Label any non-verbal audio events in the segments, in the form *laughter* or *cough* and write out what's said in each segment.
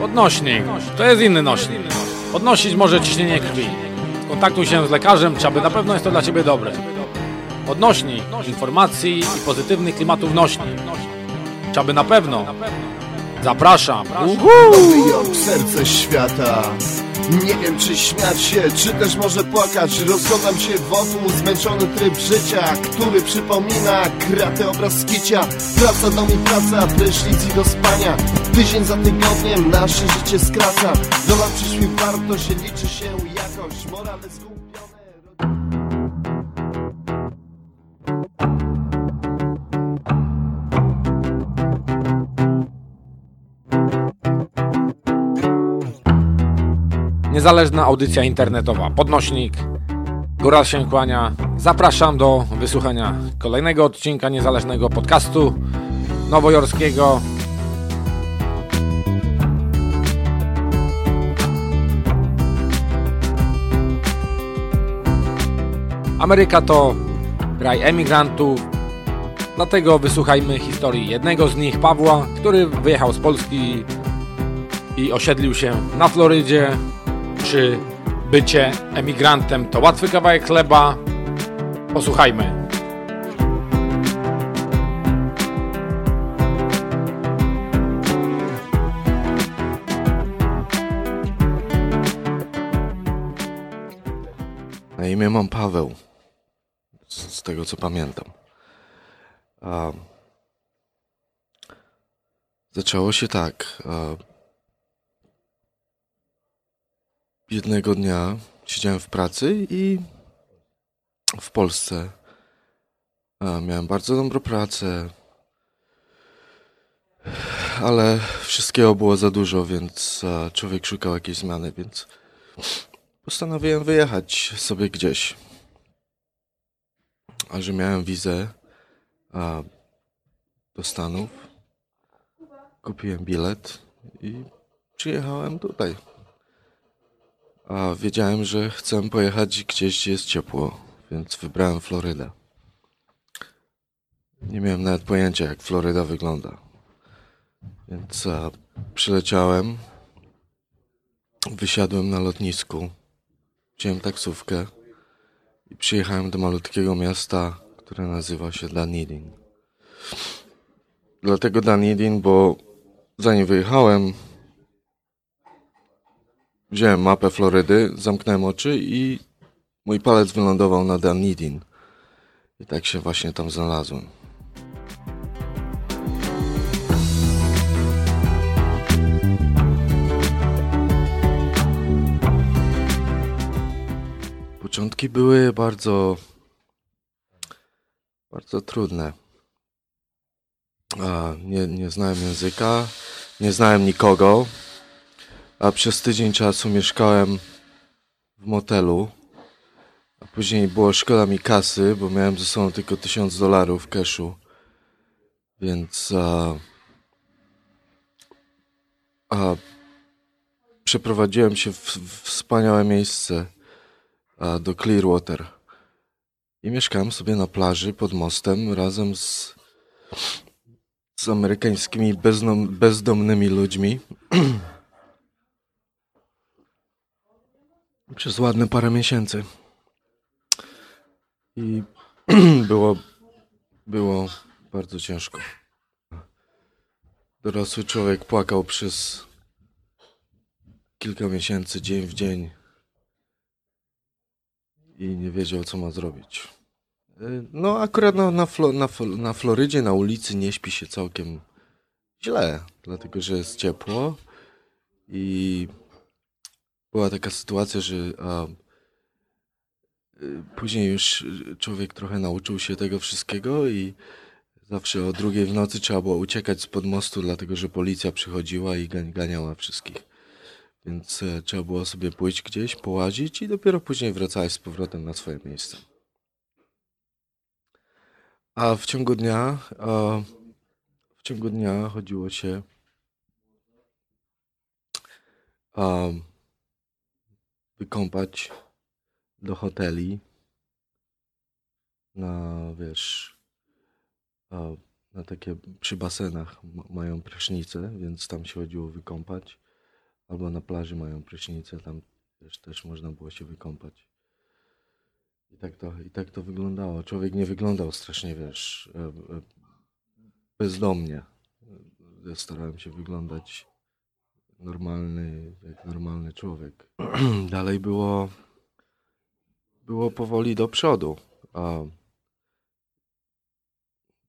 Podnośnik. To jest inny nośnik. Podnosić może ciśnienie krwi. Kontaktuj się z lekarzem, czy aby na pewno jest to dla Ciebie dobre. Podnośnik informacji i pozytywnych klimatów nośnik. Czy aby na pewno. Zapraszam. Jork, serce świata Nie wiem czy śmiać się, czy też może płakać. Rozglądam się wokół, zmęczony tryb życia Który przypomina kratę obraz skicia. Praca, dom i praca, prysznic i do spania. Tydzień za tygodniem nasze życie skraca. Dolar przyszły warto się liczy się jakoś. Morale Niezależna audycja internetowa. Podnośnik. Góral się kłania. Zapraszam do wysłuchania kolejnego odcinka niezależnego podcastu nowojorskiego. Ameryka to kraj emigrantów, dlatego wysłuchajmy historii jednego z nich, Pawła, który wyjechał z Polski i osiedlił się na Florydzie. Czy bycie emigrantem to łatwy kawałek chleba? Posłuchajmy. Na imię mam Paweł. Z, z tego co pamiętam. A, zaczęło się tak. A, jednego dnia siedziałem w pracy i w Polsce miałem bardzo dobrą pracę. Ale wszystkiego było za dużo, więc człowiek szukał jakiejś zmiany, więc postanowiłem wyjechać sobie gdzieś. A że miałem wizę do Stanów, kupiłem bilet i przyjechałem tutaj. A wiedziałem, że chcę pojechać gdzieś, gdzie jest ciepło, więc wybrałem Florydę. Nie miałem nawet pojęcia, jak Floryda wygląda. Więc a, przyleciałem, wysiadłem na lotnisku wziąłem taksówkę i przyjechałem do malutkiego miasta, które nazywa się Dunedin. Dlatego Dunedin, bo zanim wyjechałem, wziąłem mapę Florydy, zamknąłem oczy i mój palec wylądował na Dunedin. I tak się właśnie tam znalazłem. Początki były bardzo, bardzo trudne. A, nie, nie znałem języka, nie znałem nikogo, a przez tydzień czasu mieszkałem w motelu. A później było szkoda mi kasy, bo miałem ze sobą tylko tysiąc dolarów cashu. Więc a, a, przeprowadziłem się w, w wspaniałe miejsce a, do Clearwater. I mieszkałem sobie na plaży pod mostem razem z, z amerykańskimi bezdomnymi ludźmi. *clears throat* Przez ładne parę miesięcy. I *clears throat* było, było bardzo ciężko. Dorosły człowiek płakał przez kilka miesięcy, dzień w dzień i nie wiedział, co ma zrobić. No, akurat na, na, Flo, na, na Florydzie, na ulicy nie śpi się całkiem źle, dlatego że jest ciepło i była taka sytuacja, że y, później już człowiek trochę nauczył się tego wszystkiego i zawsze o drugiej w nocy trzeba było uciekać spod mostu, dlatego że policja przychodziła i ganiała wszystkich. Więc e, trzeba było sobie pójść gdzieś, połazić i dopiero później wracałeś z powrotem na swoje miejsce. A w ciągu dnia, w ciągu dnia chodziło się a, wykąpać do hoteli na, wiesz, na takie przy basenach ma- mają prysznice, więc tam się chodziło wykąpać. albo na plaży mają prysznice, tam też, też można było się wykąpać. I tak, to, I tak to wyglądało. Człowiek nie wyglądał strasznie, wiesz, e, e, bezdomnie. Ja starałem się wyglądać normalny, jak normalny człowiek. *clears throat* Dalej było, było powoli do przodu. A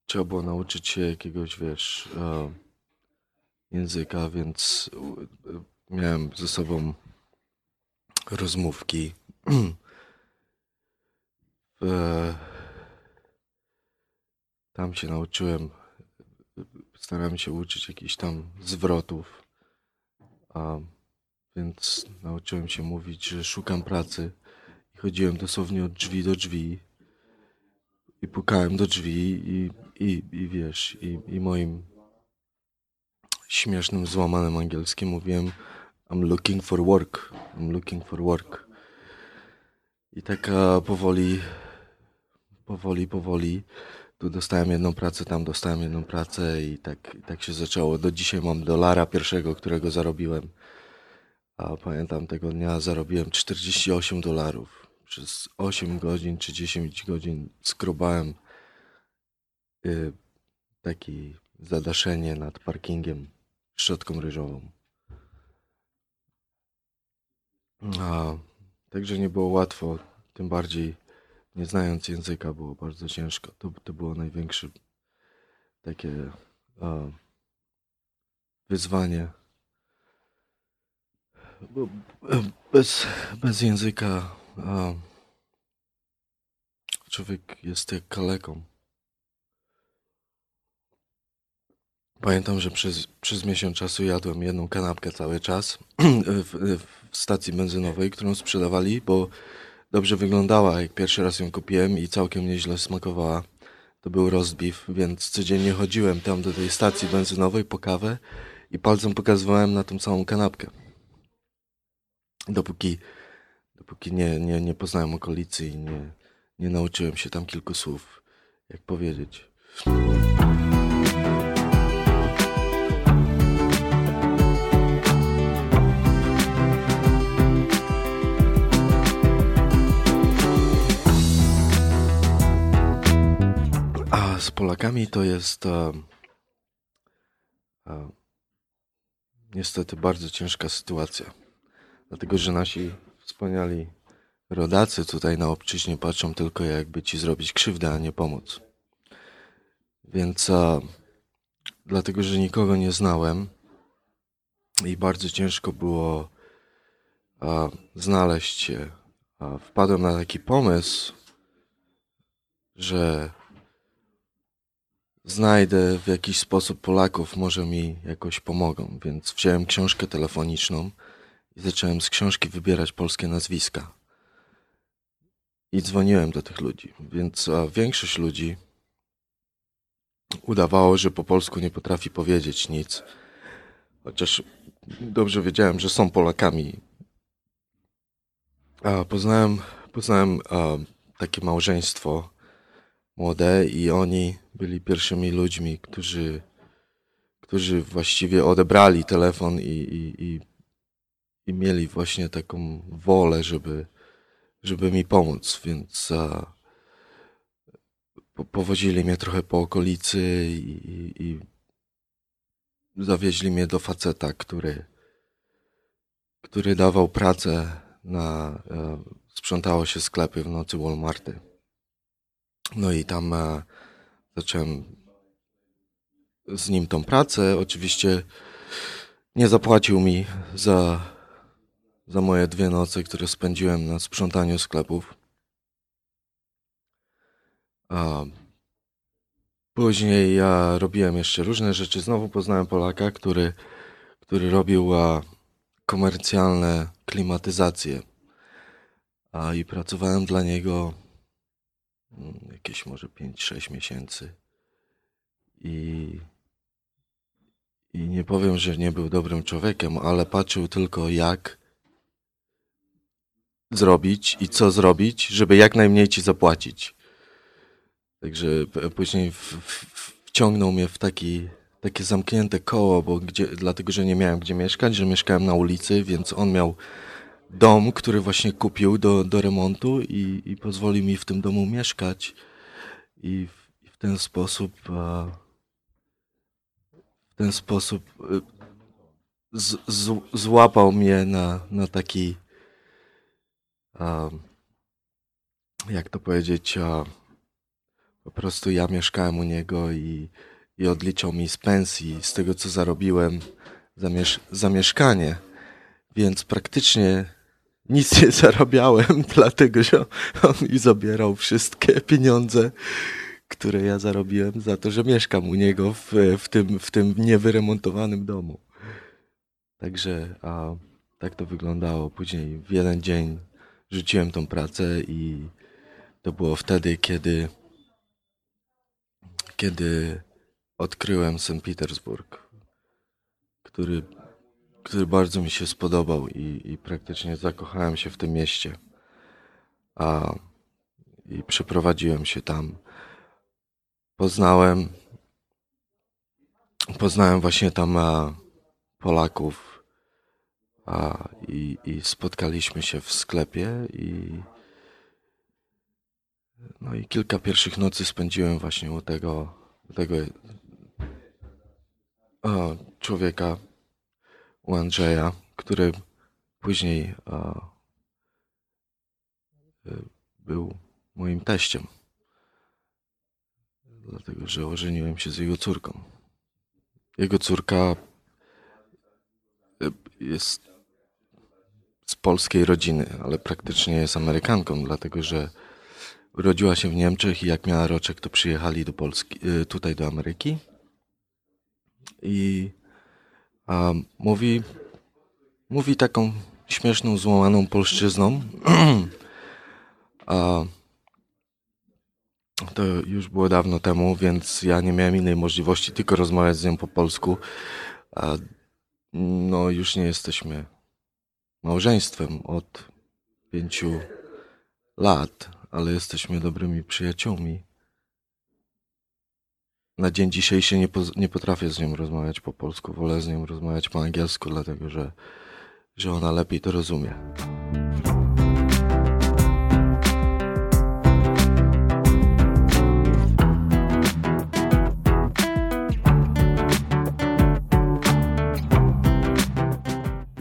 trzeba było nauczyć się jakiegoś, wiesz, e, języka, więc e, miałem ze sobą rozmówki. *clears throat* E, tam się nauczyłem, starałem się uczyć jakichś tam zwrotów, a więc nauczyłem się mówić, że szukam pracy i chodziłem dosłownie od drzwi do drzwi i pukałem do drzwi i, i, i wiesz, i, i moim śmiesznym, złamanym angielskim mówiłem I'm looking for work, I'm looking for work. I tak powoli, powoli, powoli tu dostałem jedną pracę, tam dostałem jedną pracę i tak, tak się zaczęło. Do dzisiaj mam dolara pierwszego, którego zarobiłem. A pamiętam tego dnia zarobiłem 48 dolarów. Przez 8 godzin czy 10 godzin skrobałem y, taki zadaszenie nad parkingiem szczotką ryżową. A, także nie było łatwo, tym bardziej nie znając języka było bardzo ciężko. To, to było największe takie wyzwanie. Bo bez, bez języka człowiek jest jak kaleką. Pamiętam, że przez, przez miesiąc czasu jadłem jedną kanapkę cały czas *clears throat* w, w stacji benzynowej, którą sprzedawali, bo dobrze wyglądała, jak pierwszy raz ją kupiłem i całkiem nieźle smakowała. To był beef, więc codziennie chodziłem tam do tej stacji benzynowej po kawę i palcem pokazywałem na tą całą kanapkę. Dopóki, dopóki nie, nie, nie poznałem okolicy i nie, nie nauczyłem się tam kilku słów, jak powiedzieć. Z Polakami to jest e, e, niestety bardzo ciężka sytuacja. Dlatego, że nasi wspaniali rodacy tutaj na obczyźnie patrzą tylko jakby ci zrobić krzywdę, a nie pomóc. Więc e, dlatego, że nikogo nie znałem i bardzo ciężko było znaleźć się, wpadłem na taki pomysł, że znajdę w jakiś sposób Polaków, może mi jakoś pomogą. Więc wziąłem książkę telefoniczną i zacząłem z książki wybierać polskie nazwiska. I dzwoniłem do tych ludzi. Więc większość ludzi udawało, że po polsku nie potrafi powiedzieć nic. Chociaż dobrze wiedziałem, że są Polakami. A poznałem, poznałem a, takie małżeństwo młode i oni byli pierwszymi ludźmi, którzy, którzy właściwie odebrali telefon i, i, i, i mieli właśnie taką wolę, żeby, żeby mi pomóc, więc a, po, powozili mnie trochę po okolicy i, i zawieźli mnie do faceta, który, który dawał pracę na, e, sprzątało się sklepy w nocy Walmarty. No i tam e, zacząłem z nim tą pracę. Oczywiście nie zapłacił mi za, za moje dwie noce, które spędziłem na sprzątaniu sklepów. A później ja robiłem jeszcze różne rzeczy. Znowu poznałem Polaka, który, który robił a, komercjalne klimatyzacje. A, I pracowałem dla niego jakieś może 5-6 miesięcy. I, I nie powiem, że nie był dobrym człowiekiem, ale patrzył tylko jak zrobić i co zrobić, żeby jak najmniej ci zapłacić. Także później w, w, wciągnął mnie w taki, takie zamknięte koło, bo gdzie, dlatego, że nie miałem gdzie mieszkać, że mieszkałem na ulicy, więc on miał dom, który właśnie kupił do, do remontu i, i pozwolił mi w tym domu mieszkać. I w, i w ten sposób w ten sposób y, z, z, złapał mnie na, na taki jak to powiedzieć po prostu ja mieszkałem u niego i, i odliczał mi z pensji, z tego co zarobiłem za, miesz za mieszkanie. Więc praktycznie nic nie zarabiałem, *laughs* dlatego że on mi zabierał wszystkie pieniądze, które ja zarobiłem za to, że mieszkam u niego w, w, tym, w tym niewyremontowanym domu. Także a, tak to wyglądało. Później w jeden dzień rzuciłem tą pracę i to było wtedy, kiedy kiedy odkryłem St. Petersburg, który, który bardzo mi się spodobał i, i praktycznie zakochałem się w tym mieście. A, I przeprowadziłem się tam. Poznałem, poznałem właśnie tam a, Polaków a, i, i spotkaliśmy się w sklepie i no i kilka pierwszych nocy spędziłem właśnie u tego, u tego o, człowieka, u Andrzeja, który później o, y, był moim teściem. Dlatego, że ożeniłem się z jego córką. Jego córka y, jest z polskiej rodziny, ale praktycznie jest Amerykanką, dlatego że Urodziła się w Niemczech i jak miała roczek, to przyjechali do Polski, tutaj do Ameryki. I a, mówi, mówi taką śmieszną, złamaną polszczyzną. *clears throat* a, to już było dawno temu, więc ja nie miałem innej możliwości, tylko rozmawiać z nią po polsku. A, no, już nie jesteśmy małżeństwem od pięciu lat ale jesteśmy dobrymi przyjaciółmi. Na dzień dzisiejszy nie, nie potrafię z nią rozmawiać po polsku, wolę z nią rozmawiać po angielsku, dlatego że, że ona lepiej to rozumie.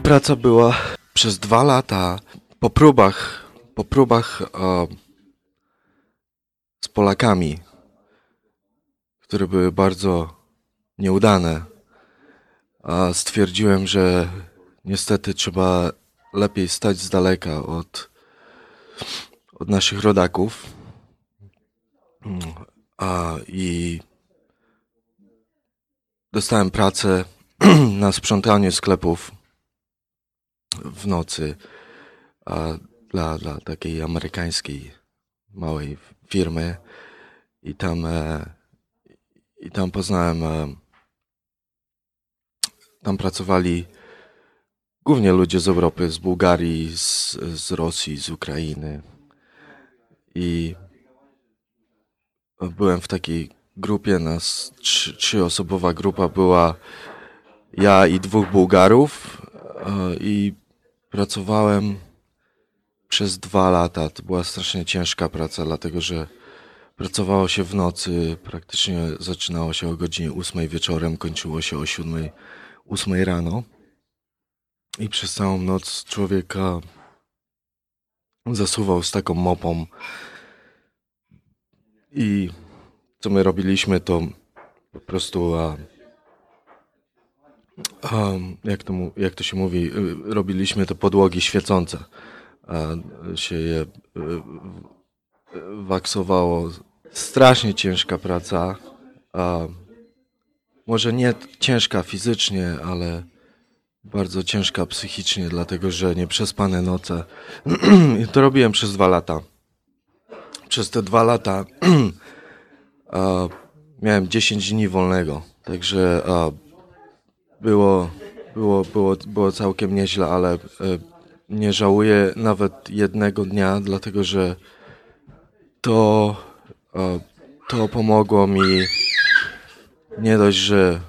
Praca była przez dwa lata po próbach, po próbach z Polakami, które były bardzo nieudane, a stwierdziłem, że niestety trzeba lepiej stać z daleka od, od naszych rodaków. A, I dostałem pracę *clears throat* na sprzątaniu sklepów w nocy a, dla, dla takiej amerykańskiej małej firmy i tam, e, i tam poznałem, e, tam pracowali głównie ludzie z Europy, z Bułgarii, z, z Rosji, z Ukrainy. I byłem w takiej grupie, nas trzy, trzyosobowa grupa była ja i dwóch Bułgarów e, i pracowałem przez dwa lata. To była strasznie ciężka praca, dlatego że pracowało się w nocy, praktycznie zaczynało się o godzinie 8 wieczorem, kończyło się o 7, 8 rano. I przez całą noc człowieka zasuwał z taką mopą. I co my robiliśmy, to po prostu, a, a, jak, to, jak to się mówi, robiliśmy to podłogi świecące się je y, waksowało. Strasznie ciężka praca. Może nie ciężka fizycznie, ale bardzo ciężka psychicznie, dlatego że nieprzespane noce. *clears throat* to robiłem przez dwa lata. Przez te dwa lata *clears throat* miałem 10 dni wolnego, także było, było, było, było całkiem nieźle, ale e, nie żałuję nawet jednego dnia, dlatego że to, to pomogło mi nie dość, że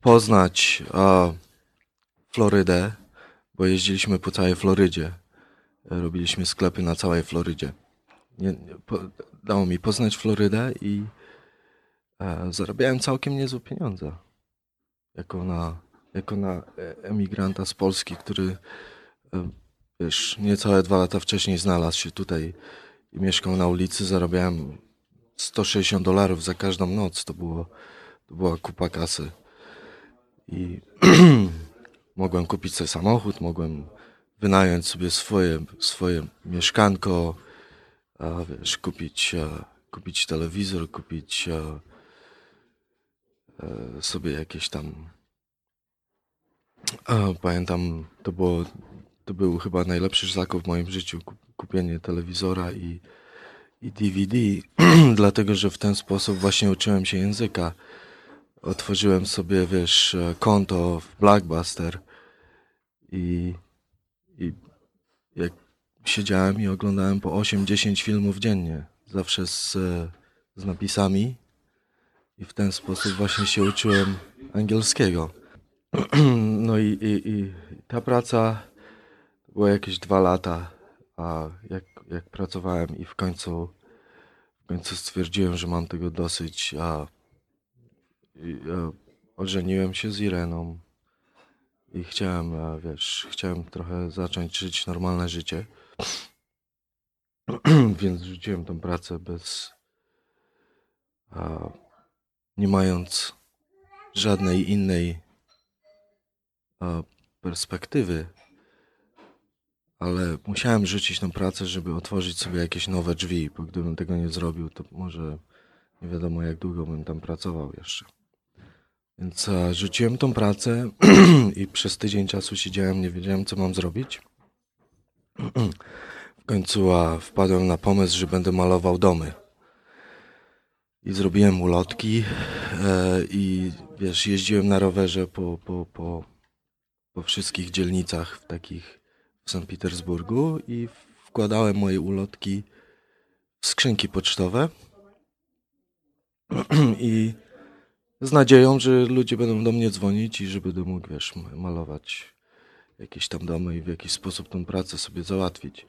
poznać Florydę, bo jeździliśmy po całej Florydzie. Robiliśmy sklepy na całej Florydzie. Nie, po, dało mi poznać Florydę i e, zarabiałem całkiem niezłe pieniądze. Jako na, jako na e, emigranta z Polski, który e, wiesz, niecałe dwa lata wcześniej znalazł się tutaj i mieszkał na ulicy, zarabiałem 160 dolarów za każdą noc. To, było, to była kupa kasy. I *clears throat* mogłem kupić sobie samochód, mogłem wynająć sobie swoje, swoje mieszkanko, a wiesz, kupić, a, kupić telewizor, kupić a, a, sobie jakieś tam. Pamiętam, to było, to był chyba najlepszy zakup w moim życiu, kupienie telewizora i, i DVD, *clears throat* dlatego że w ten sposób właśnie uczyłem się języka. Otworzyłem sobie, wiesz, konto w Blackbuster i, i jak siedziałem i oglądałem po 8-10 filmów dziennie, zawsze z, z napisami i w ten sposób właśnie się uczyłem angielskiego. *clears throat* No i, i, i ta praca była jakieś dwa lata, a jak, jak pracowałem i w końcu, w końcu stwierdziłem, że mam tego dosyć, a, a ożeniłem się z Ireną i chciałem, a, wiesz, chciałem trochę zacząć żyć normalne życie. *clears throat* Więc rzuciłem tą pracę bez. A, nie mając żadnej innej a, perspektywy, ale musiałem rzucić tą pracę, żeby otworzyć sobie jakieś nowe drzwi, bo gdybym tego nie zrobił, to może nie wiadomo jak długo bym tam pracował jeszcze. Więc a, rzuciłem tą pracę *clears throat* i przez tydzień czasu siedziałem, nie wiedziałem co mam zrobić. *clears throat* W końcu a, wpadłem na pomysł, że będę malował domy. I zrobiłem ulotki e, i wiesz, jeździłem na rowerze po, po, po, po wszystkich dzielnicach w takich w Sankt Petersburgu i wkładałem moje ulotki w skrzynki pocztowe *clears throat* i z nadzieją, że ludzie będą do mnie dzwonić i że będę mógł, wiesz, malować jakieś tam domy i w jakiś sposób tą pracę sobie załatwić.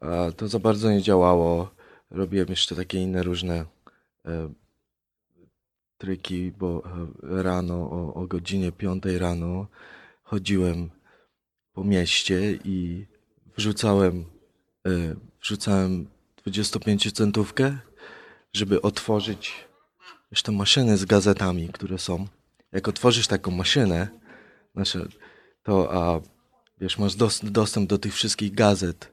A to za bardzo nie działało. Robiłem jeszcze takie inne różne e, bo e, rano o, o godzinie 5 rano chodziłem po mieście i wrzucałem, e, wrzucałem 25 centówkę, żeby otworzyć jeszcze maszyny z gazetami, które są. Jak otworzysz taką maszynę, to a, wiesz, masz dos dostęp do tych wszystkich gazet,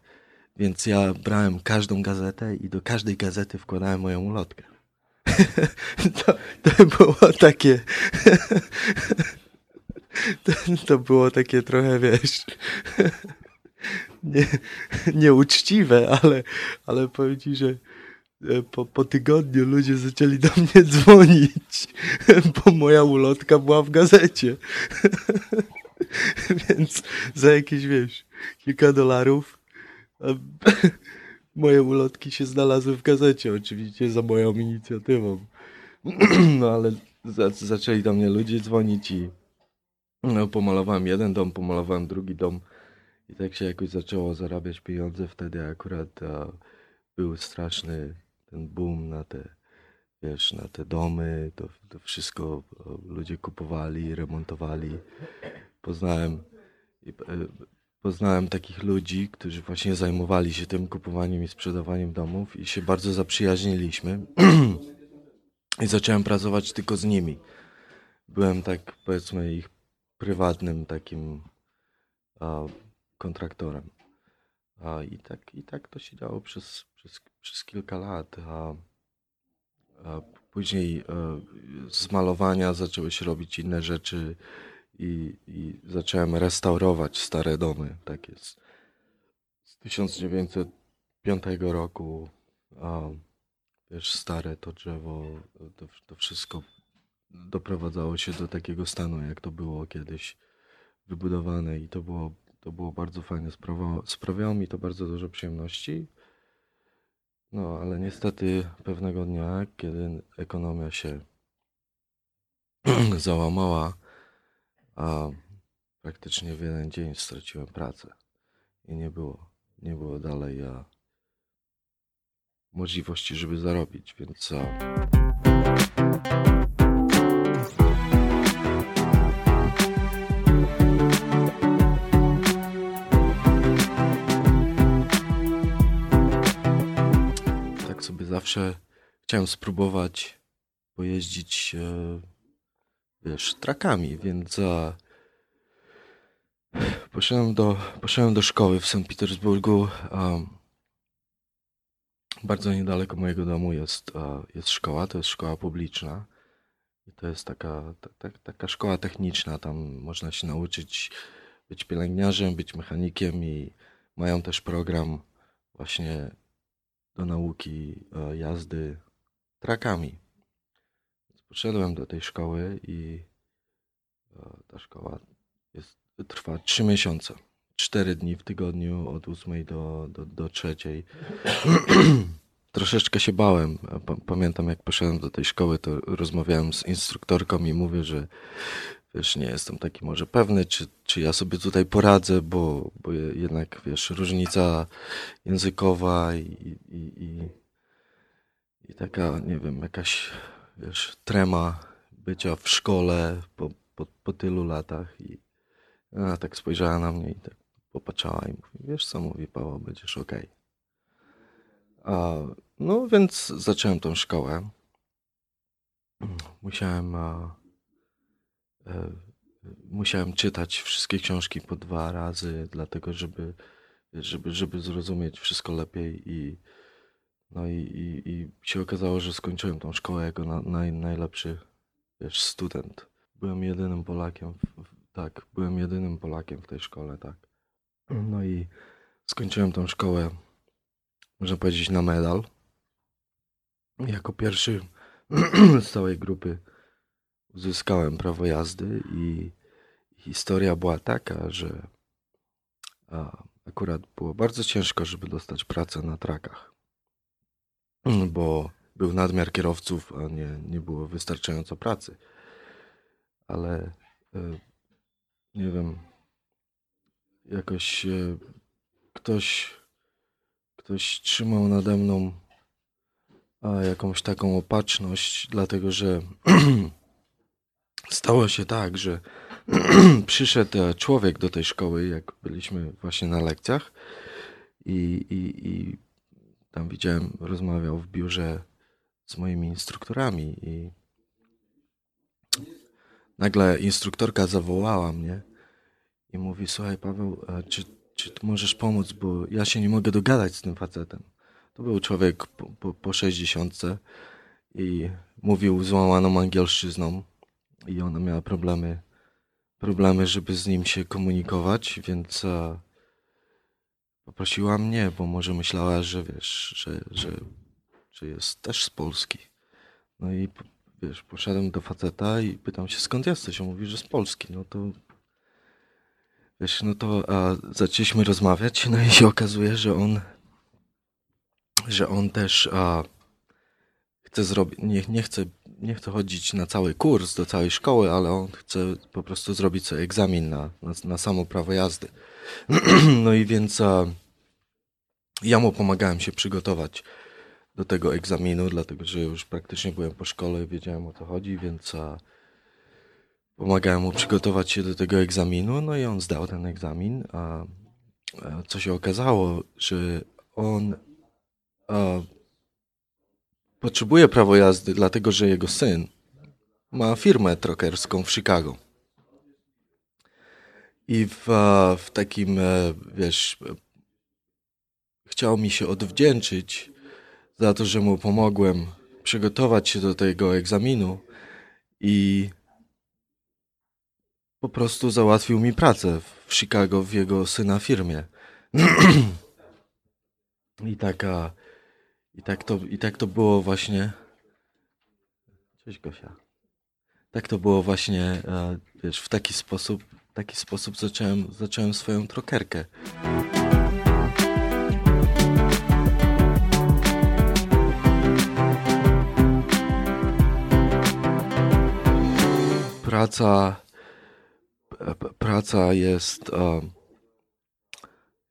więc ja brałem każdą gazetę i do każdej gazety wkładałem moją ulotkę. *laughs* to, to było takie. *laughs* to, to było takie trochę, wiesz. nie, nieuczciwe, ale, ale powiem ci, że e, po, po tygodniu ludzie zaczęli do mnie dzwonić, *laughs* bo moja ulotka była w gazecie. *laughs* Więc za jakieś, wiesz, kilka dolarów *laughs* moje ulotki się znalazły w gazecie, oczywiście za moją inicjatywą. *clears throat* No ale za, zaczęli do mnie ludzie dzwonić i no, pomalowałem jeden dom, pomalowałem drugi dom i tak się jakoś zaczęło zarabiać pieniądze. Wtedy akurat a, był straszny ten boom na te, wiesz, na te domy, to, to wszystko ludzie kupowali, remontowali. Poznałem i, e, poznałem takich ludzi, którzy właśnie zajmowali się tym kupowaniem i sprzedawaniem domów i się bardzo zaprzyjaźniliśmy. *clears throat* I zacząłem pracować tylko z nimi. Byłem tak, powiedzmy, ich prywatnym takim kontraktorem. I, tak, I tak to się działo przez, przez, przez kilka lat. A, a później e, z malowania zaczęły się robić inne rzeczy i, i zacząłem restaurować stare domy. Tak jest. Z 1905 roku, a, wiesz, stare to drzewo, to, to wszystko doprowadzało się do takiego stanu, jak to było kiedyś wybudowane i to było, to było bardzo fajne. Sprawiało, sprawiało mi to bardzo dużo przyjemności. No, ale niestety pewnego dnia, kiedy ekonomia się *clears throat* załamała, a praktycznie w jeden dzień straciłem pracę i nie było, nie było dalej a, możliwości, żeby zarobić, więc a, zawsze chciałem spróbować pojeździć, wiesz, trakami, więc poszedłem, do, poszedłem do szkoły w St. Petersburgu. bardzo niedaleko mojego domu jest, jest szkoła, to jest szkoła publiczna. I to jest taka, ta, ta, taka szkoła techniczna, tam można się nauczyć być pielęgniarzem, być mechanikiem i mają też program właśnie do nauki e, jazdy trakami. Poszedłem do tej szkoły i e, ta szkoła jest, trwa 3 miesiące. 4 dni w tygodniu od 8 do, do, do 3. *clears throat* Troszeczkę się bałem. Pa- Pamiętam, jak poszedłem do tej szkoły, to rozmawiałem z instruktorką i mówię, że wiesz, nie jestem taki może pewny, czy, czy ja sobie tutaj poradzę, bo, bo je- jednak, wiesz, różnica językowa i, i, i, i taka, nie wiem, jakaś, wiesz, trema bycia w szkole po, po, po tylu latach i ona tak spojrzała na mnie i tak popatrzała i mówi, wiesz co, mówi Paweł, będziesz okej. A, No więc zacząłem tą szkołę. Musiałem, a, musiałem czytać wszystkie książki po dwa razy, dlatego żeby, żeby, żeby zrozumieć wszystko lepiej i no i, i, i się okazało, że skończyłem tą szkołę jako na, naj, najlepszy wiesz, student. Byłem jedynym Polakiem, w, tak, byłem jedynym Polakiem w tej szkole, tak. No i skończyłem tą szkołę, można powiedzieć, na medal. Jako pierwszy *clears throat* z całej grupy uzyskałem prawo jazdy i historia była taka, że akurat było bardzo ciężko, żeby dostać pracę na trakach, bo był nadmiar kierowców, a nie, nie było wystarczająco pracy. Ale e, nie wiem, jakoś e, ktoś, ktoś trzymał nade mną jakąś taką opatrzność, dlatego że *clears throat* stało się tak, że *clears throat* przyszedł e, człowiek do tej szkoły, jak byliśmy właśnie na lekcjach i, i, i tam widziałem, rozmawiał w biurze z moimi instruktorami i nagle instruktorka zawołała mnie i mówi, słuchaj Paweł, a czy, czy możesz pomóc, bo ja się nie mogę dogadać z tym facetem. To był człowiek po, po, po 60 i mówił złamaną angielszczyzną i ona miała problemy, problemy, żeby z nim się komunikować, więc e, poprosiła mnie, bo może myślała, że wiesz, że, że, że jest też z Polski. No i wiesz, poszedłem do faceta i pytam się, skąd jesteś? On mówi, że z Polski. No to wiesz, no to a, zaczęliśmy rozmawiać, no i się okazuje, że on, że on też a, chce zrobić, nie, nie, chce, nie chce chodzić na cały kurs, do całej szkoły, ale on chce po prostu zrobić sobie egzamin na, na, na samo prawo jazdy. *clears throat* No i więc a, ja mu pomagałem się przygotować do tego egzaminu, dlatego że już praktycznie byłem po szkole wiedziałem o co chodzi, więc a, pomagałem mu przygotować się do tego egzaminu, no i on zdał ten egzamin, a, a co się okazało, że on potrzebuje prawo jazdy, dlatego że jego syn ma firmę trokerską w Chicago. I w, w takim, e, wiesz, chciał mi się odwdzięczyć za to, że mu pomogłem przygotować się do tego egzaminu i po prostu załatwił mi pracę w Chicago w jego syna firmie. *clears throat* I taka i tak to i tak to było właśnie Cześć Gosia. Tak to było właśnie e, wiesz, w taki sposób, taki sposób zacząłem zacząłem swoją trokerkę. Praca praca jest,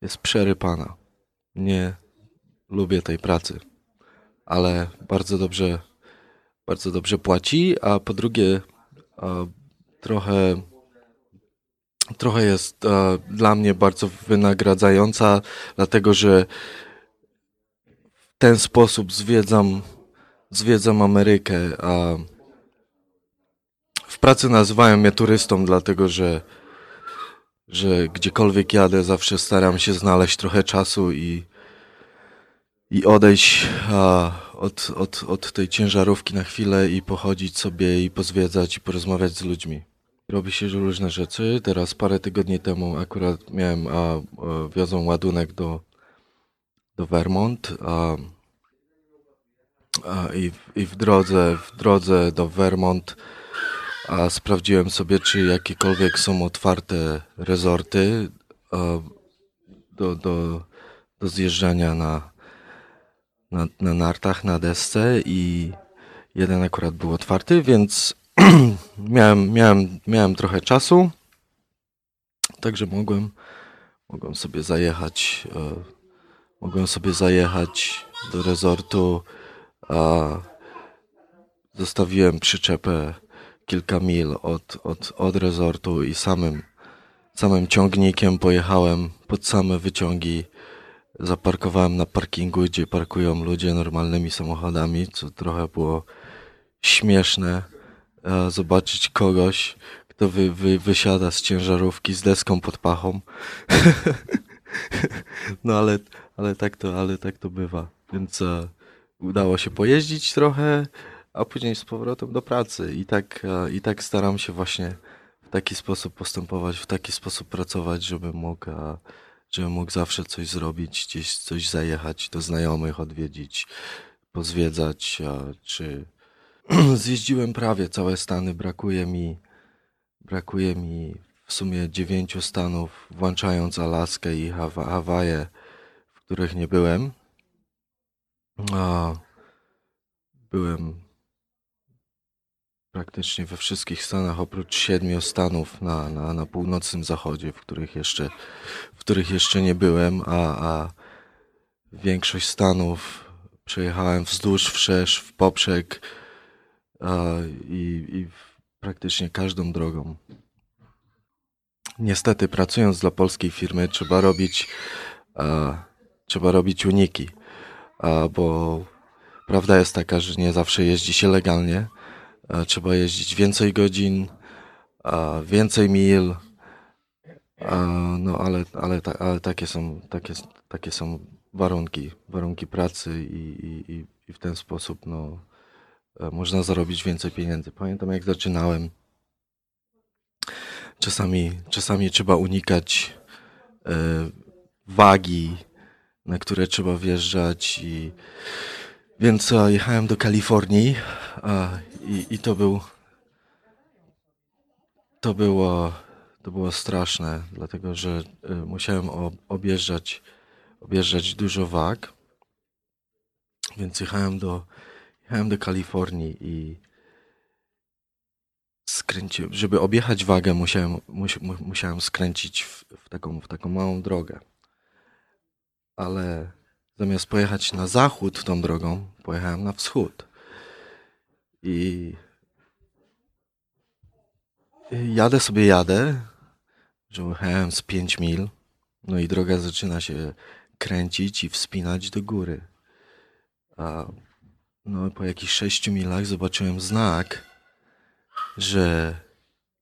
jest przerypana. Nie lubię tej pracy, ale bardzo dobrze, bardzo dobrze płaci, a po drugie trochę trochę jest dla mnie bardzo wynagradzająca, dlatego że w ten sposób zwiedzam, zwiedzam Amerykę, a w pracy nazywają mnie turystą, dlatego że, że gdziekolwiek jadę, zawsze staram się znaleźć trochę czasu i, i odejść a, od, od, od tej ciężarówki na chwilę i pochodzić sobie i pozwiedzać i porozmawiać z ludźmi. Robi się różne rzeczy. Teraz parę tygodni temu akurat miałem, a, a wiozą ładunek do, do Vermont a, a, i, i w drodze, w drodze do Vermont a sprawdziłem sobie, czy jakiekolwiek są otwarte rezorty do, do, do zjeżdżania na, na, na nartach, na desce i jeden akurat był otwarty, więc *clears throat* miałem, miałem, miałem trochę czasu, także mogłem, mogłem sobie zajechać, e, mogłem sobie zajechać do rezortu, a zostawiłem przyczepę kilka mil od, od, od rezortu i samym, samym ciągnikiem pojechałem pod same wyciągi. Zaparkowałem na parkingu, gdzie parkują ludzie normalnymi samochodami, co trochę było śmieszne zobaczyć kogoś, kto wy, wy, wysiada z ciężarówki z deską pod pachą. *laughs* no ale, ale, tak to, ale tak to bywa. Więc e, udało się pojeździć trochę, a później z powrotem do pracy. I tak, e, I tak staram się właśnie w taki sposób postępować, w taki sposób pracować, żeby mógł, e, żebym mógł zawsze coś zrobić, gdzieś coś zajechać, do znajomych odwiedzić, pozwiedzać, czy *clears throat* zjeździłem prawie całe Stany. Brakuje mi, brakuje mi w sumie dziewięciu stanów, włączając Alaskę i Hawa Hawaje, w których nie byłem. A byłem praktycznie we wszystkich stanach oprócz siedmiu stanów na, na, na północnym zachodzie, w których jeszcze, w których jeszcze nie byłem, a, a większość stanów przejechałem wzdłuż, wszerz, w poprzek, i, i praktycznie każdą drogą. Niestety, pracując dla polskiej firmy, trzeba robić, trzeba robić uniki, bo prawda jest taka, że nie zawsze jeździ się legalnie. Trzeba jeździć więcej godzin, więcej mil, no ale, ale, ale takie, są, takie, takie są warunki, warunki pracy i, i, i w ten sposób no, E, można zarobić więcej pieniędzy. Pamiętam jak zaczynałem. Czasami, czasami trzeba unikać e, wagi, na które trzeba wjeżdżać i więc e, jechałem do Kalifornii i, i to był to było to było straszne, dlatego że musiałem objeżdżać objeżdżać dużo wag. Więc jechałem do Jechałem do Kalifornii i skręciłem, żeby objechać wagę, musiałem, musiałem skręcić w, w, taką, w taką małą drogę. Ale zamiast pojechać na zachód tą drogą, pojechałem na wschód. I jadę sobie, jadę, że jechałem z 5 mil, no i droga zaczyna się kręcić i wspinać do góry. A no, po jakichś sześciu milach zobaczyłem znak, że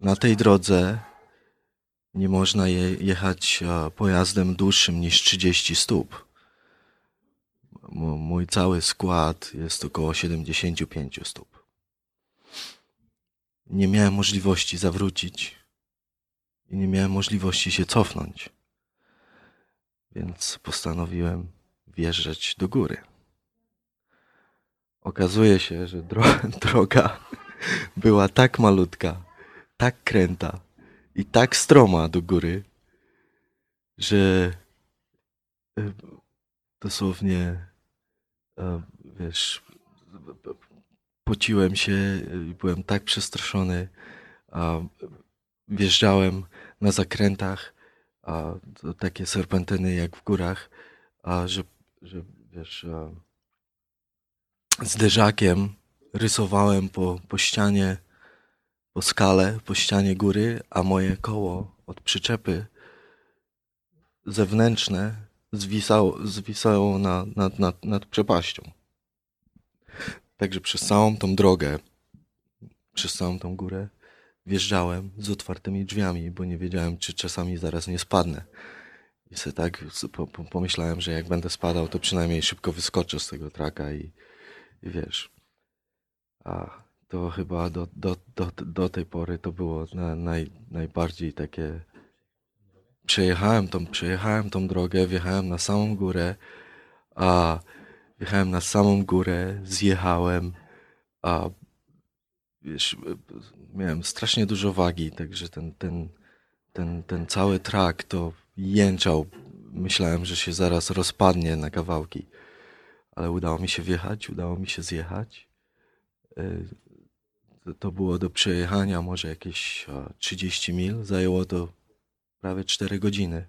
na tej drodze nie można je, jechać pojazdem dłuższym niż 30 stóp. Mój cały skład jest około 75 stóp. Nie miałem możliwości zawrócić i nie miałem możliwości się cofnąć. Więc postanowiłem wjeżdżać do góry. Okazuje się, że *laughs* droga była tak malutka, tak kręta i tak stroma do góry, że e, dosłownie, wiesz, pociłem się byłem tak przestraszony. Wjeżdżałem, na zakrętach, takie serpentyny jak w górach, że, że wiesz, a, zderzakiem rysowałem po, po ścianie, po skale, po ścianie góry, a moje koło od przyczepy zewnętrzne zwisało, zwisało nad, nad, nad, nad przepaścią. Także przez całą tą drogę, przez całą tą górę wjeżdżałem z otwartymi drzwiami, bo nie wiedziałem, czy czasami zaraz nie spadnę. I sobie tak pomyślałem, że jak będę spadał, to przynajmniej szybko wyskoczę z tego traka i, i wiesz. A to chyba do, do, do, do tej pory to było na, naj, najbardziej takie. Przejechałem tą, przejechałem tą drogę, wjechałem na samą górę, a wjechałem na samą górę, zjechałem, a wiesz, miałem strasznie dużo wagi, także ten, ten, ten, ten cały trak to jęczał. Myślałem, że się zaraz rozpadnie na kawałki, ale udało mi się wjechać, udało mi się zjechać. Y, to było do przejechania może jakieś 30 mil, zajęło to prawie 4 godziny.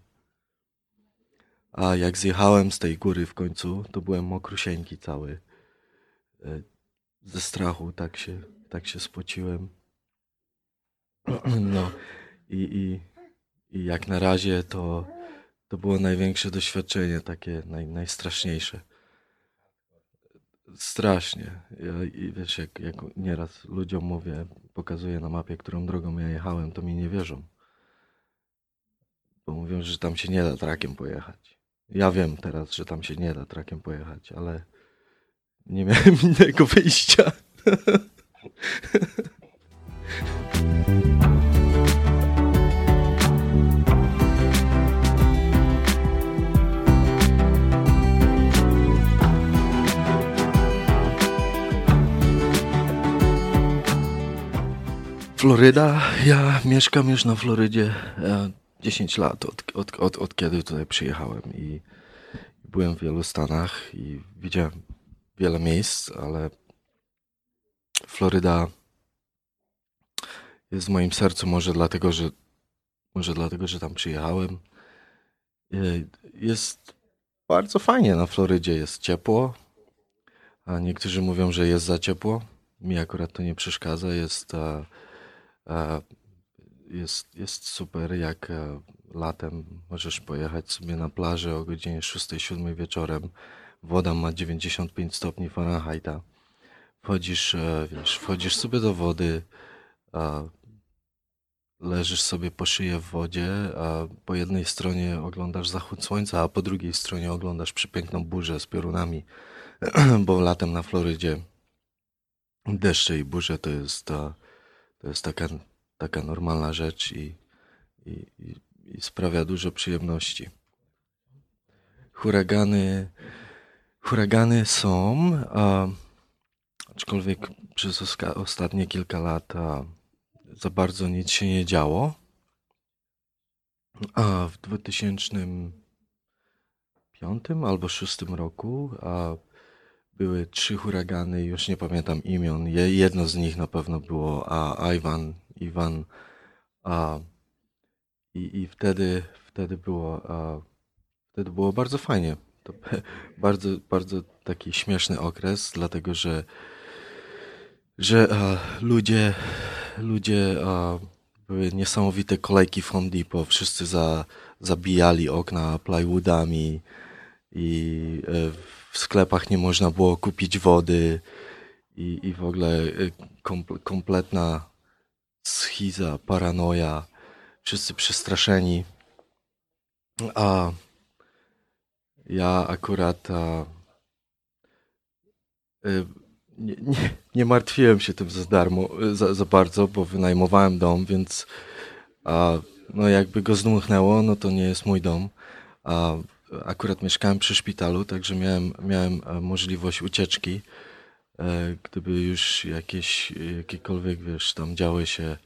A jak zjechałem z tej góry w końcu, to byłem mokrusieńki cały. Y, ze strachu tak się, tak się spociłem. *clears throat* No i, i, i jak na razie to, to było największe doświadczenie, takie naj, najstraszniejsze. Strasznie. Ja, I wiesz, jak, jak nieraz ludziom mówię, pokazuję na mapie, którą drogą ja jechałem, to mi nie wierzą. Bo mówią, że tam się nie da trakiem pojechać. Ja wiem teraz, że tam się nie da trakiem pojechać, ale nie miałem *laughs* innego wyjścia. *laughs* Floryda. Ja mieszkam już na Florydzie 10 lat, od, od, od, od kiedy tutaj przyjechałem i byłem w wielu stanach i widziałem wiele miejsc, ale Floryda jest w moim sercu może dlatego, że może dlatego, że tam przyjechałem. Jest bardzo fajnie na Florydzie, jest ciepło, a niektórzy mówią, że jest za ciepło. Mi akurat to nie przeszkadza, jest jest, jest super, jak e, latem możesz pojechać sobie na plażę o godzinie 6-7 wieczorem. Woda ma 95 stopni Fahrenheita. Wchodzisz, e, wiesz, wchodzisz sobie do wody, leżysz sobie po szyję w wodzie, a po jednej stronie oglądasz zachód słońca, a po drugiej stronie oglądasz przepiękną burzę z piorunami, *clears throat* bo latem na Florydzie deszcze i burze to jest to jest taka, taka normalna rzecz i, i, i sprawia dużo przyjemności. Huragany, huragany są, a, aczkolwiek przez ostatnie kilka lat a, za bardzo nic się nie działo. A w 2005 albo 2006 roku a, były trzy huragany, już nie pamiętam imion. Jedno z nich na pewno było a, Iwan, Iwan. A, i, I wtedy, wtedy było, a, wtedy było bardzo fajnie. To *laughs* bardzo, bardzo taki śmieszny okres, dlatego że, że a, ludzie, ludzie a, były niesamowite kolejki w Home Depot. Wszyscy za, zabijali okna plywoodami i e, w sklepach nie można było kupić wody i, i w ogóle y, kompletna schiza, paranoja, wszyscy przestraszeni. A ja akurat a, y, nie, nie, nie, martwiłem się tym za darmo, za, za bardzo, bo wynajmowałem dom, więc a, no jakby go zdmuchnęło, no to nie jest mój dom. A akurat mieszkałem przy szpitalu, także miałem, miałem e, możliwość ucieczki. E, gdyby już jakieś, jakiekolwiek, wiesz, tam działy się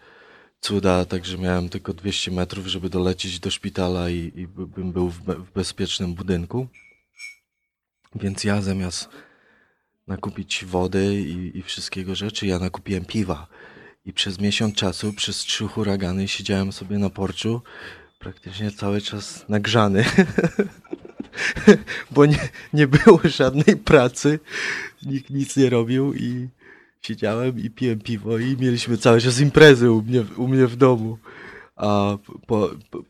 cuda, także miałem tylko 200 metrów, żeby dolecieć do szpitala i, i bym był w, be, w bezpiecznym budynku. Więc ja zamiast nakupić wody i, i, wszystkiego rzeczy, ja nakupiłem piwa. i przez miesiąc czasu, przez trzy huragany siedziałem sobie na porczu, praktycznie cały czas nagrzany. *laughs* *laughs* Bo nie, nie było żadnej pracy, nikt nic nie robił i siedziałem i piłem piwo i mieliśmy cały czas imprezy u mnie, u mnie w domu. A po, po,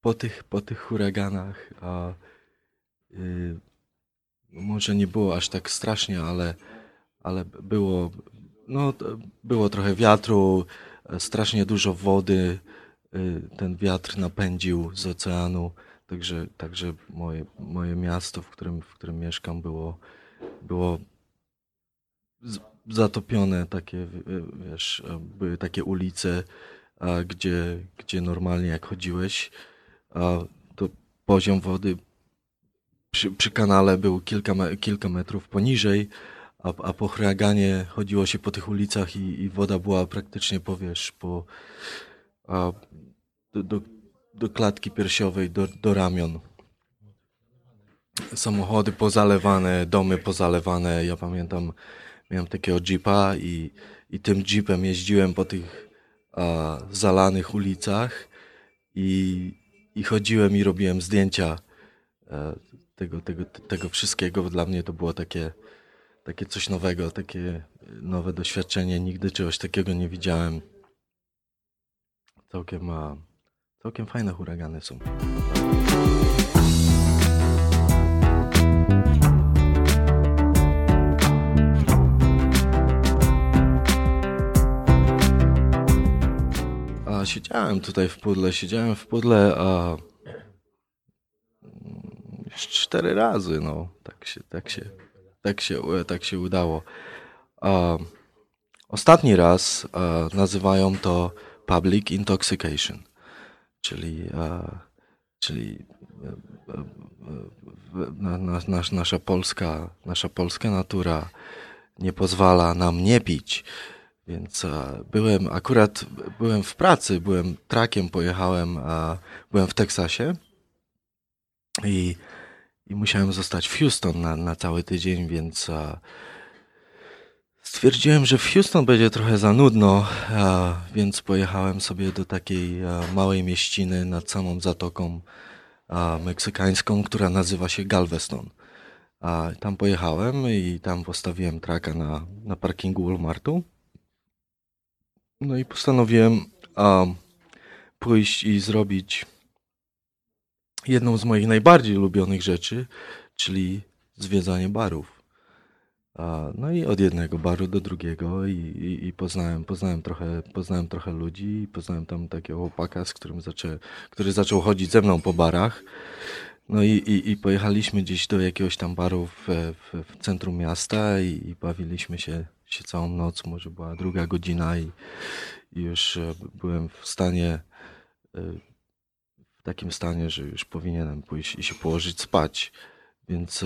po tych, po tych huraganach a, y, może nie było aż tak strasznie, ale, ale było, no, było trochę wiatru, strasznie dużo wody. Y, ten wiatr napędził z oceanu, także, także moje, moje miasto, w którym, w którym mieszkam, było, było zatopione. Takie, wiesz, były takie ulice, gdzie, gdzie normalnie jak chodziłeś, to poziom wody przy, przy kanale był kilka, kilka metrów poniżej, a, a po huraganie chodziło się po tych ulicach i, i woda była praktycznie, powiesz, po, a, do, do, do klatki piersiowej, do, do ramion. Samochody pozalewane, domy pozalewane. Ja pamiętam, miałem takiego jeepa i, i tym jeepem jeździłem po tych a, zalanych ulicach i, i chodziłem i robiłem zdjęcia e, tego, tego, tego wszystkiego. Dla mnie to było takie, takie coś nowego, takie nowe doświadczenie. Nigdy czegoś takiego nie widziałem. Całkiem, całkiem fajne huragany są. A siedziałem tutaj w pudle, siedziałem w pudle, a już cztery razy, no. Tak się, tak się, tak się, tak się udało. Ostatni raz a, nazywają to public intoxication, czyli, a, czyli na, na, nasza polska, nasza polska natura nie pozwala nam nie pić. Więc byłem akurat byłem w pracy, byłem trakiem, pojechałem, byłem w Teksasie i i musiałem zostać w Houston na, na cały tydzień, więc stwierdziłem, że w Houston będzie trochę za nudno, więc pojechałem sobie do takiej małej mieściny nad samą zatoką meksykańską, która nazywa się Galveston. Tam pojechałem i tam postawiłem traka na, na parkingu Walmartu. No i postanowiłem pójść i zrobić jedną z moich najbardziej ulubionych rzeczy, czyli zwiedzanie barów. No i od jednego baru do drugiego i, i, i, poznałem, poznałem, trochę, poznałem trochę ludzi i poznałem tam takiego chłopaka, z którym zaczę, który zaczął chodzić ze mną po barach. No i, i, i pojechaliśmy gdzieś do jakiegoś tam baru w, w, w centrum miasta i, i, bawiliśmy się, się całą noc, może była druga godzina i, i już e, byłem w stanie e, takim stanie, że już powinienem pójść i się położyć spać. Więc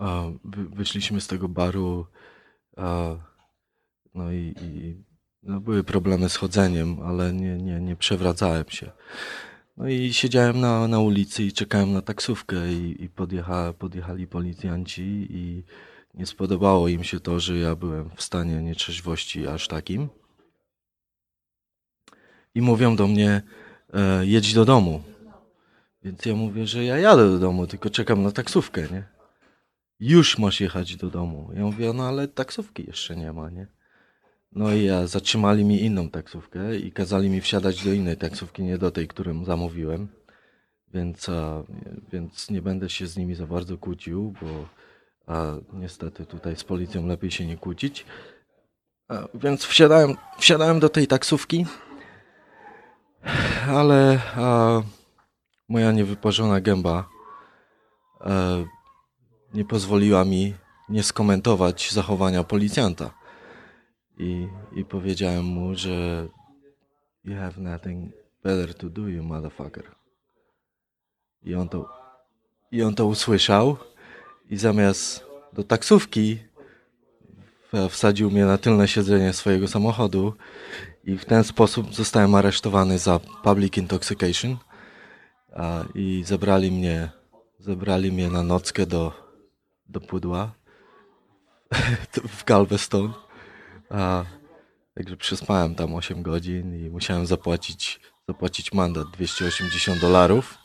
e, wyszliśmy z tego baru. No i, i no były problemy z chodzeniem, ale nie, nie, nie przewracałem się. No i siedziałem na, na ulicy i czekałem na taksówkę i, i podjecha, podjechali policjanci i nie spodobało im się to, że ja byłem w stanie nietrzeźwości aż takim i mówią do mnie, e, jedź do domu. Więc ja mówię, że ja jadę do domu, tylko czekam na taksówkę, nie? Już masz jechać do domu. Ja mówię, no ale taksówki jeszcze nie ma, nie? No i ja zatrzymali mi inną taksówkę i kazali mi wsiadać do innej taksówki, nie do tej, którą zamówiłem. Więc, a, więc nie będę się z nimi za bardzo kłócił, bo a, niestety tutaj z policją lepiej się nie kłócić. A, więc wsiadałem, wsiadałem do tej taksówki ale a, moja niewyparzona gęba e, nie pozwoliła mi nie skomentować zachowania policjanta. I, I powiedziałem mu, że you have nothing better to do, you motherfucker. I on to, i on to usłyszał i zamiast do taksówki wsadził mnie na tylne siedzenie swojego samochodu i w ten sposób zostałem aresztowany za public intoxication i zebrali mnie, zebrali mnie na nockę do, do pudła w Galveston. A, także przespałem tam 8 godzin i musiałem zapłacić, zapłacić mandat 280 dolarów.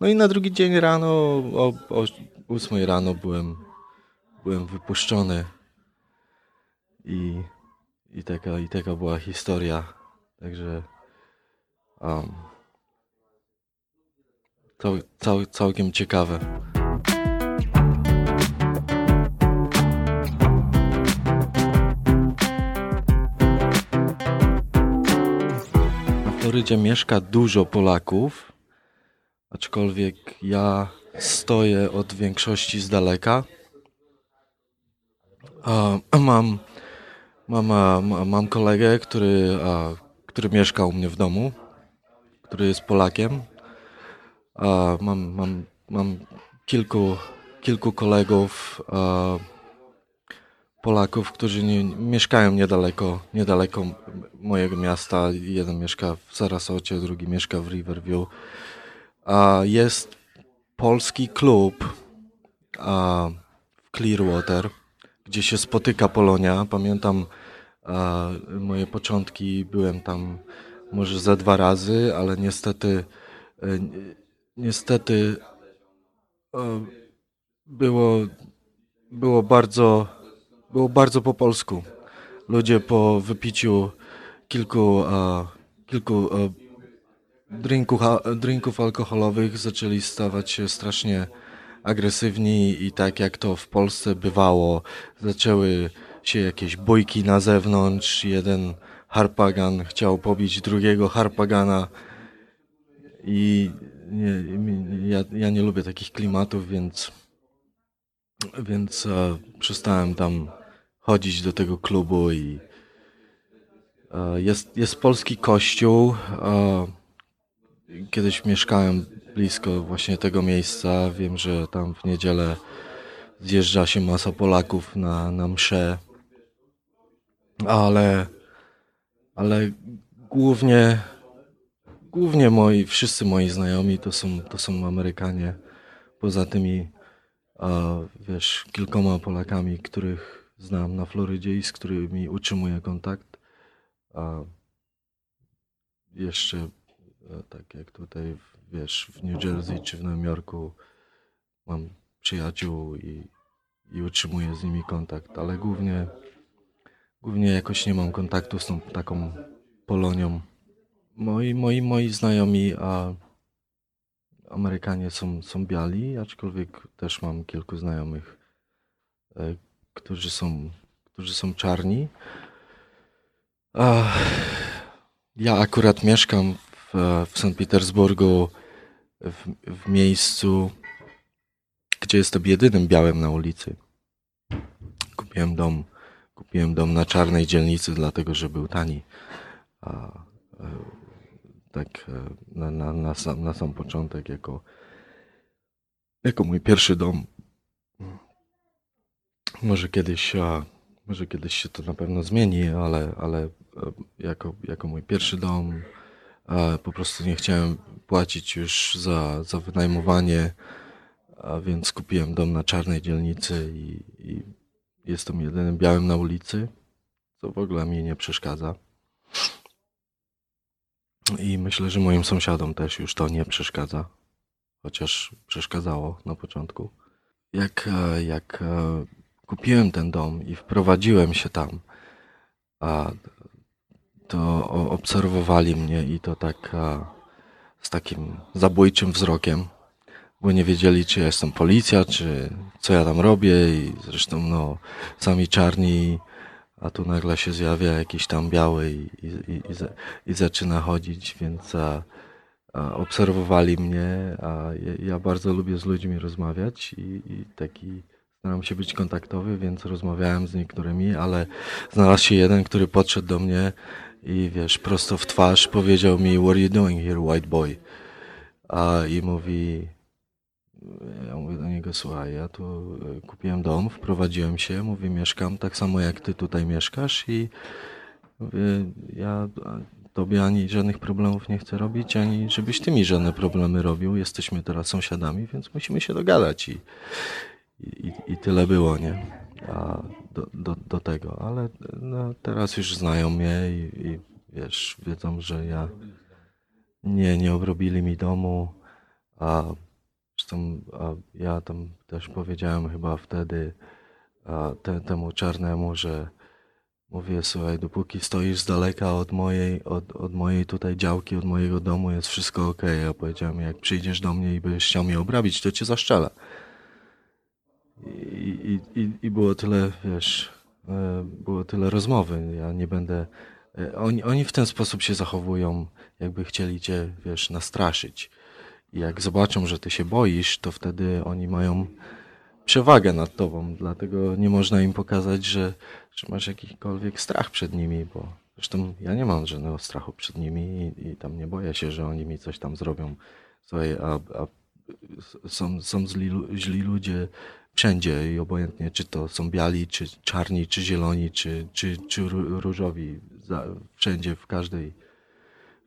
No i na drugi dzień rano, o, o 8 rano byłem, byłem wypuszczony i, i, taka, i taka była historia. Także um, cał, cał, całkiem ciekawe. Florydzie mieszka dużo Polaków, aczkolwiek ja stoję od większości z daleka. Mam, mam, mam kolegę, który, który mieszka u mnie w domu, który jest Polakiem. Mam, mam, mam kilku, kilku kolegów Polaków, którzy nie, mieszkają niedaleko, niedaleko mojego miasta. Jeden mieszka w Sarasocie, drugi mieszka w Riverview. A, jest polski klub a, w Clearwater, gdzie się spotyka Polonia. Pamiętam a, moje początki, byłem tam może ze dwa razy, ale niestety e, niestety e, było, było bardzo było bardzo po polsku. Ludzie po wypiciu kilku, kilku drinków, drinków alkoholowych zaczęli stawać się strasznie agresywni i tak jak to w Polsce bywało, zaczęły się jakieś bójki na zewnątrz. Jeden harpagan chciał pobić drugiego harpagana i nie, ja, ja nie lubię takich klimatów, więc, więc przestałem tam chodzić do tego klubu i e, jest, jest polski kościół. Kiedyś mieszkałem blisko właśnie tego miejsca. Wiem, że tam w niedzielę zjeżdża się masa Polaków na, na msze. Ale, ale głównie, głównie moi, wszyscy moi znajomi to są, to są Amerykanie. Poza tymi, wiesz, kilkoma Polakami, których znam na Florydzie i z którymi utrzymuję kontakt. A jeszcze e, tak jak tutaj, wiesz, w New Jersey czy w Nowym Jorku mam przyjaciół i, i utrzymuję z nimi kontakt, ale głównie, głównie jakoś nie mam kontaktu z tą taką Polonią. Moi, moi, moi znajomi a Amerykanie są, są biali, aczkolwiek też mam kilku znajomych, e, którzy są, którzy są czarni. Ja akurat mieszkam w, w. Petersburgu, w, w miejscu, gdzie jestem jedynym białym na ulicy. Kupiłem dom, kupiłem dom na czarnej dzielnicy, dlatego że był tani. A, e, tak e, na, na, na, sam, na sam początek, jako, jako mój pierwszy dom. Może kiedyś, a, może kiedyś się to na pewno zmieni, ale, ale e, jako, jako mój pierwszy dom a, po prostu nie chciałem płacić już za, za wynajmowanie, a więc kupiłem dom na czarnej dzielnicy i, i jestem jedynym białym na ulicy, co w ogóle mi nie przeszkadza. I myślę, że moim sąsiadom też już to nie przeszkadza, chociaż przeszkadzało na początku. Jak, e, jak e, kupiłem ten dom i wprowadziłem się tam, a to obserwowali mnie i to tak z takim zabójczym wzrokiem, bo nie wiedzieli, czy ja jestem policja, czy co ja tam robię i zresztą no sami czarni a tu nagle się zjawia jakiś tam biały i, i, i, i zaczyna chodzić, więc a, a obserwowali mnie, a ja, ja, bardzo lubię z ludźmi rozmawiać i, i taki się być kontaktowy, więc rozmawiałem z niektórymi, ale znalazł się jeden, który podszedł do mnie i wiesz, prosto w twarz powiedział mi, what are you doing here, white boy? A, I mówi, ja mówię do niego, słuchaj, ja tu e, kupiłem dom, wprowadziłem się, mówię, mieszkam tak samo jak ty tutaj mieszkasz i mówię, ja tobie ani żadnych problemów nie chcę robić, ani żebyś ty mi żadne problemy robił. Jesteśmy teraz sąsiadami, więc musimy się dogadać i, i, i tyle było, nie? A do, do, do tego, ale no, teraz już znają mnie i, i wiesz, wiedzą, że ja nie, nie obrobili mi domu, a zresztą a ja tam też powiedziałem chyba wtedy te, temu czarnemu, że mówię, słuchaj, dopóki stoisz z daleka od mojej, od, od mojej tutaj działki, od mojego domu, jest wszystko ok. Ja powiedziałem, jak przyjdziesz do mnie i będziesz chciał mnie obrabić, to cię zaszczela. I, i, i, było tyle, wiesz, e, było tyle rozmowy. Ja nie będę. e, Oni, oni w ten sposób się zachowują, jakby chcieli cię, wiesz, nastraszyć. I jak zobaczą, że ty się boisz, to wtedy oni mają przewagę nad tobą. Dlatego nie można im pokazać, że, że masz jakikolwiek strach przed nimi, bo zresztą ja nie mam żadnego strachu przed nimi i, i tam nie boję się, że oni mi coś tam zrobią. Słuchaj, a, a są, są źli ludzie wszędzie i obojętnie, czy to są biali, czy czarni, czy zieloni, czy, czy, czy ró- różowi. Wszędzie, w każdej,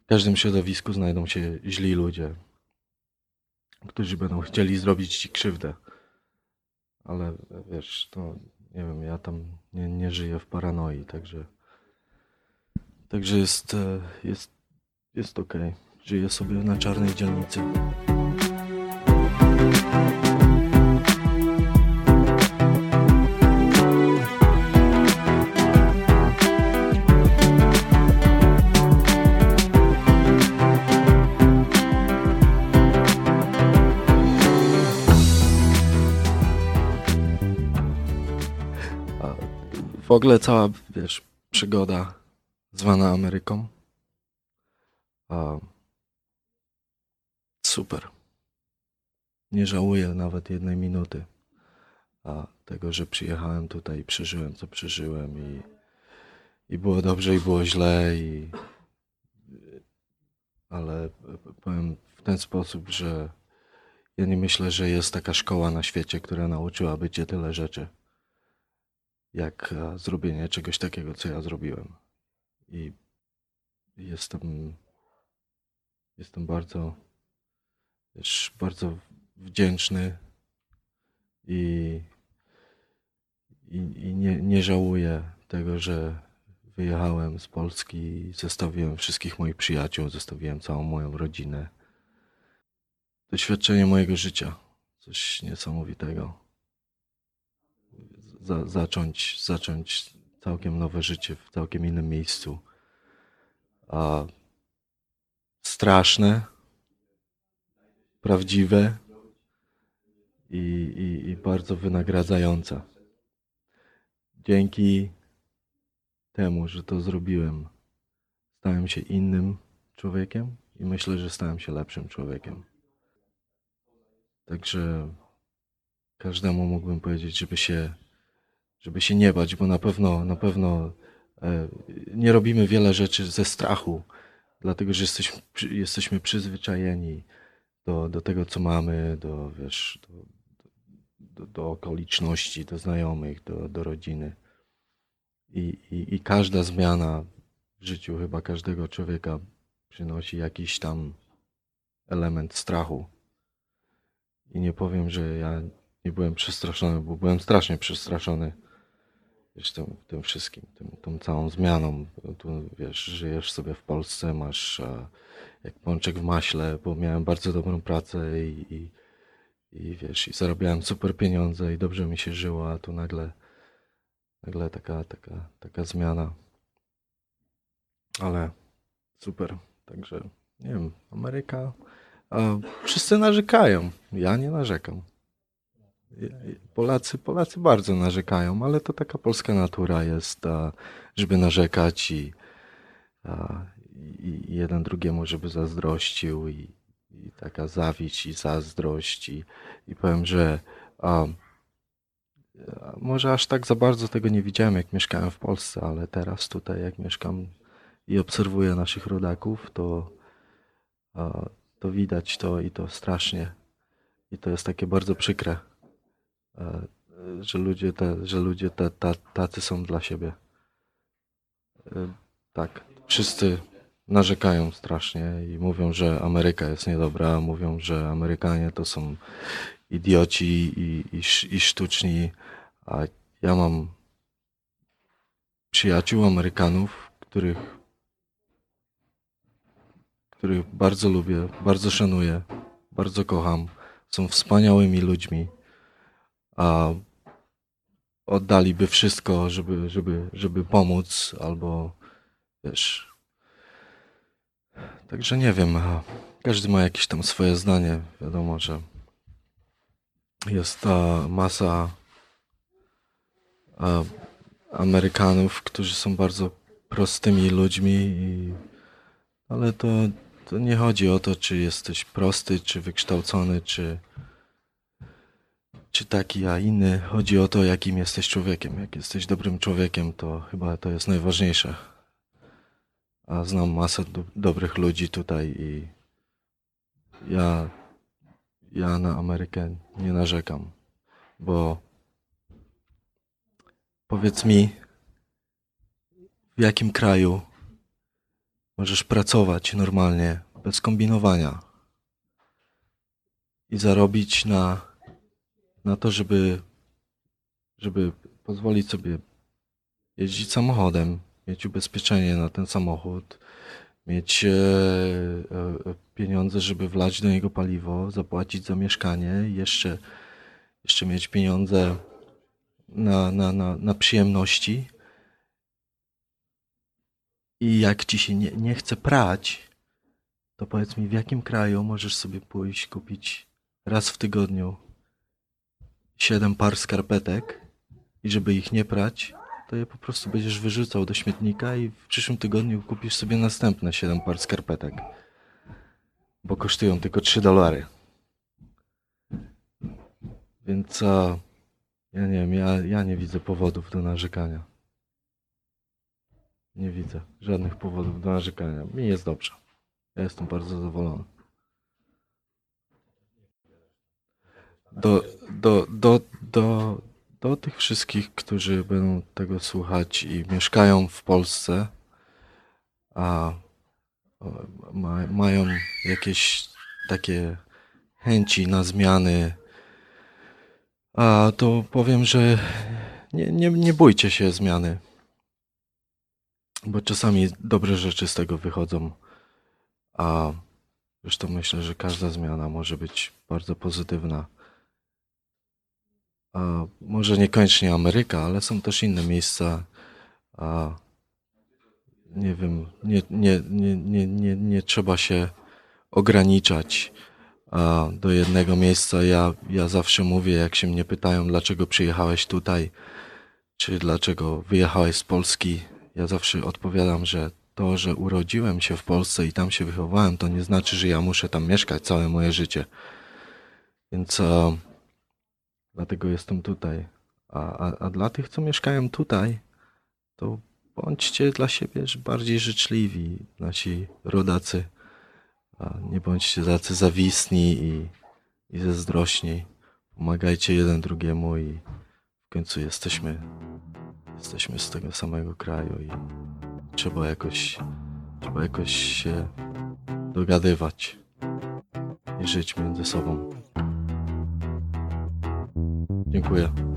w każdym środowisku znajdą się źli ludzie, którzy będą chcieli zrobić ci krzywdę. Ale wiesz, to nie wiem, ja tam nie, nie żyję w paranoi, także także jest, e, jest, jest okej. Żyję sobie na czarnej dzielnicy. W ogóle cała, wiesz, przygoda zwana Ameryką. A, super. Nie żałuję nawet jednej minuty a, tego, że przyjechałem tutaj i przeżyłem, co przeżyłem i, i było dobrze, i było źle i ale powiem w ten sposób, że ja nie myślę, że jest taka szkoła na świecie, która nauczyłaby cię tyle rzeczy jak e, zrobienie czegoś takiego, co ja zrobiłem. I jestem, jestem bardzo, wiesz, bardzo wdzięczny i, i, i nie, nie żałuję tego, że wyjechałem z Polski zostawiłem wszystkich moich przyjaciół, zostawiłem całą moją rodzinę. Doświadczenie mojego życia, coś niesamowitego za, zacząć, zacząć całkiem nowe życie w całkiem innym miejscu. A straszne, prawdziwe i, i, i bardzo wynagradzające. Dzięki temu, że to zrobiłem, stałem się innym człowiekiem i myślę, że stałem się lepszym człowiekiem. Także każdemu mógłbym powiedzieć, żeby się żeby się nie bać, bo na pewno, na pewno e, nie robimy wiele rzeczy ze strachu, dlatego że jesteśmy, jesteśmy przyzwyczajeni do, do tego, co mamy, do, wiesz, do, do, do okoliczności, do znajomych, do, do rodziny. I, i, I każda zmiana w życiu chyba każdego człowieka przynosi jakiś tam element strachu. I nie powiem, że ja nie byłem przestraszony, bo byłem strasznie przestraszony wiesz, tym, tym wszystkim, tym, tą całą zmianą. Tu, wiesz, żyjesz sobie w Polsce, masz e, jak pączek w maśle, bo miałem bardzo dobrą pracę i, i, i wiesz, i zarabiałem super pieniądze i dobrze mi się żyło, a tu nagle, nagle taka, taka, taka zmiana. Ale super, także nie wiem, Ameryka, a wszyscy narzekają, ja nie narzekam. Polacy, Polacy bardzo narzekają, ale to taka polska natura jest, żeby narzekać i, i jeden drugiemu, żeby zazdrościł i, i taka zawiść i zazdrość i, i powiem, że może aż tak za bardzo tego nie widziałem, jak mieszkałem w Polsce, ale teraz tutaj, jak mieszkam i obserwuję naszych rodaków, to, to widać to i to strasznie. I to jest takie bardzo przykre że ludzie, te, że ludzie te, ta, tacy są dla siebie. E, Tak, wszyscy narzekają strasznie i mówią, że Ameryka jest niedobra, mówią, że Amerykanie to są idioci i, i, i sztuczni, a ja mam przyjaciół Amerykanów, których, których bardzo lubię, bardzo szanuję, bardzo kocham. Są wspaniałymi ludźmi, a oddaliby wszystko, żeby, żeby, żeby pomóc, albo wiesz. Także nie wiem, każdy ma jakieś tam swoje zdanie. Wiadomo, że jest ta masa Amerykanów, którzy są bardzo prostymi ludźmi, i, ale to, to nie chodzi o to, czy jesteś prosty, czy wykształcony, czy, czy taki, a inny. Chodzi o to, jakim jesteś człowiekiem. Jak jesteś dobrym człowiekiem, to chyba to jest najważniejsze. A znam masę do, dobrych ludzi tutaj i ja, ja na Amerykę nie narzekam, bo Powiedz mi, w jakim kraju możesz pracować normalnie, bez kombinowania i zarobić na, na to, żeby, żeby pozwolić sobie jeździć samochodem, mieć ubezpieczenie na ten samochód, mieć e, e, pieniądze, żeby wlać do niego paliwo, zapłacić za mieszkanie, jeszcze, jeszcze mieć pieniądze na, na, na, na przyjemności. I jak ci się nie, nie chce prać, to powiedz mi, w jakim kraju możesz sobie pójść kupić raz w tygodniu siedem par skarpetek i żeby ich nie prać, to je po prostu będziesz wyrzucał do śmietnika i w przyszłym tygodniu kupisz sobie następne siedem par skarpetek. Bo kosztują tylko 3 dolary. Więc ja nie wiem, ja, ja nie widzę powodów do narzekania. Nie widzę żadnych powodów do narzekania. Mi jest dobrze. Ja jestem bardzo zadowolony. Do, do, do, do, do tych wszystkich, którzy będą tego słuchać i mieszkają w Polsce, a ma, mają jakieś takie chęci na zmiany a to powiem, że nie, nie, nie bójcie się zmiany, bo czasami dobre rzeczy z tego wychodzą, a zresztą myślę, że każda zmiana może być bardzo pozytywna. A może niekoniecznie Ameryka, ale są też inne miejsca, a nie wiem, nie, nie, nie, nie, nie, nie trzeba się ograniczać do jednego miejsca. Ja, ja zawsze mówię, jak się mnie pytają, dlaczego przyjechałeś tutaj, czy dlaczego wyjechałeś z Polski, ja zawsze odpowiadam, że to, że urodziłem się w Polsce i tam się wychowałem, to nie znaczy, że ja muszę tam mieszkać całe moje życie. Więc a, dlatego jestem tutaj. A, a, a dla tych, co mieszkają tutaj, to bądźcie dla siebie bardziej życzliwi, nasi rodacy. Nie bądźcie tacy zawisni i, i zazdrośni. Pomagajcie jeden drugiemu i w końcu jesteśmy, jesteśmy z tego samego kraju i trzeba jakoś, trzeba jakoś się dogadywać i żyć między sobą. Dziękuję.